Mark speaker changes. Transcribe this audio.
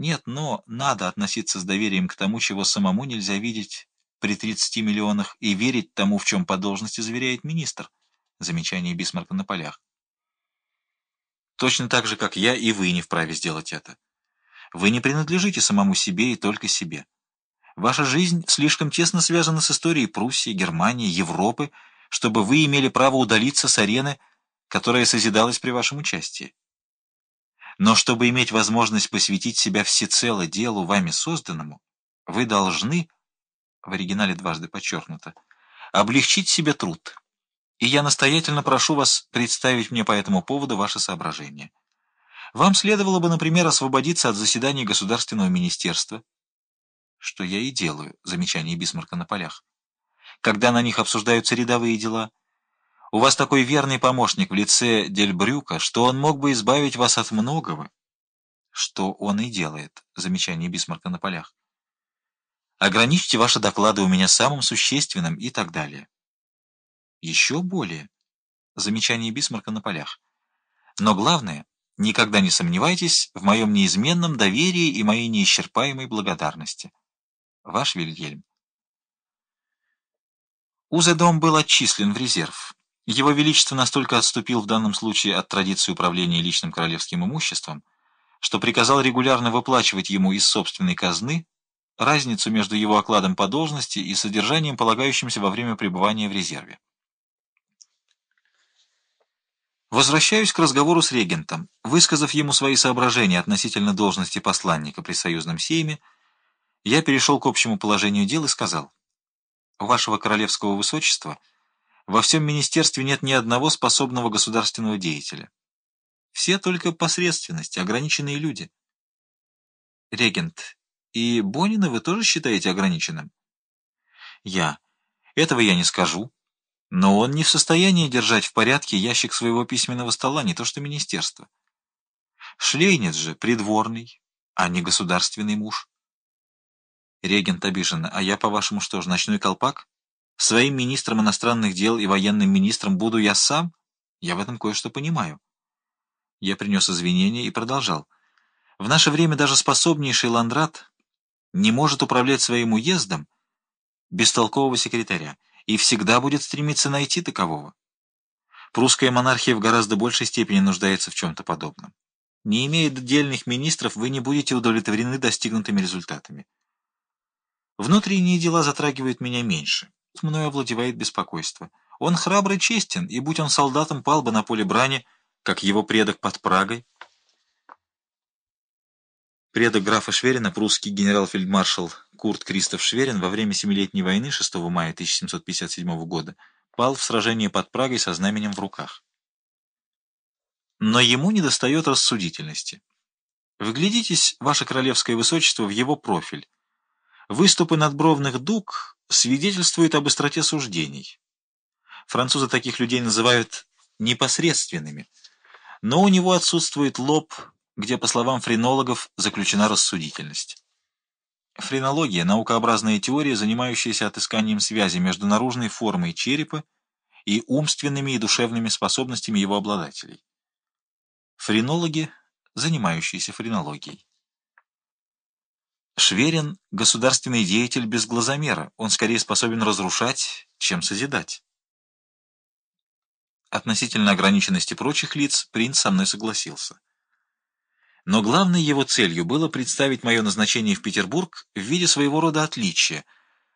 Speaker 1: Нет, но надо относиться с доверием к тому, чего самому нельзя видеть при 30 миллионах, и верить тому, в чем по должности заверяет министр. Замечание Бисмарка на полях. Точно так же, как я, и вы не вправе сделать это. Вы не принадлежите самому себе и только себе. Ваша жизнь слишком тесно связана с историей Пруссии, Германии, Европы, чтобы вы имели право удалиться с арены, которая созидалась при вашем участии. Но чтобы иметь возможность посвятить себя всецело делу, вами созданному, вы должны, в оригинале дважды подчеркнуто, облегчить себе труд. И я настоятельно прошу вас представить мне по этому поводу ваши соображения. Вам следовало бы, например, освободиться от заседаний Государственного министерства, что я и делаю, замечание Бисмарка на полях, когда на них обсуждаются рядовые дела. У вас такой верный помощник в лице Дельбрюка, что он мог бы избавить вас от многого, что он и делает, замечание Бисмарка на полях. Ограничьте ваши доклады у меня самым существенным и так далее. Еще более, замечание Бисмарка на полях. Но главное, Никогда не сомневайтесь в моем неизменном доверии и моей неисчерпаемой благодарности. Ваш Вильгельм. Узедом был отчислен в резерв. Его Величество настолько отступил в данном случае от традиции управления личным королевским имуществом, что приказал регулярно выплачивать ему из собственной казны разницу между его окладом по должности и содержанием, полагающимся во время пребывания в резерве. Возвращаюсь к разговору с регентом. Высказав ему свои соображения относительно должности посланника при союзном сейме, я перешел к общему положению дел и сказал, «У вашего королевского высочества во всем министерстве нет ни одного способного государственного деятеля. Все только посредственности, ограниченные люди». «Регент, и Бонина вы тоже считаете ограниченным?» «Я. Этого я не скажу». Но он не в состоянии держать в порядке ящик своего письменного стола, не то что министерство. Шлейнец же придворный, а не государственный муж. Регент обиженно. А я, по-вашему, что ж, ночной колпак? Своим министром иностранных дел и военным министром буду я сам? Я в этом кое-что понимаю. Я принес извинения и продолжал. В наше время даже способнейший Ландрат не может управлять своим уездом без толкового секретаря и всегда будет стремиться найти такового. Прусская монархия в гораздо большей степени нуждается в чем-то подобном. Не имея дельных министров, вы не будете удовлетворены достигнутыми результатами. Внутренние дела затрагивают меня меньше. Мною овладевает беспокойство. Он храбр и честен, и будь он солдатом, пал бы на поле брани, как его предок под Прагой. Предок графа Шверина, прусский генерал-фельдмаршал Курт Кристоф Шверин во время Семилетней войны 6 мая 1757 года пал в сражении под Прагой со знаменем в руках. Но ему недостает рассудительности. Вглядитесь, ваше королевское высочество, в его профиль. Выступы надбровных дуг свидетельствуют об быстроте суждений. Французы таких людей называют непосредственными, но у него отсутствует лоб, где, по словам френологов, заключена рассудительность. Френология – наукообразная теория, занимающаяся отысканием связи между наружной формой черепа и умственными и душевными способностями его обладателей. Френологи, занимающиеся френологией. Шверин – государственный деятель без глазомера, он скорее способен разрушать, чем созидать. Относительно ограниченности прочих лиц принц со мной согласился. Но главной его целью было представить мое назначение в Петербург в виде своего рода отличия –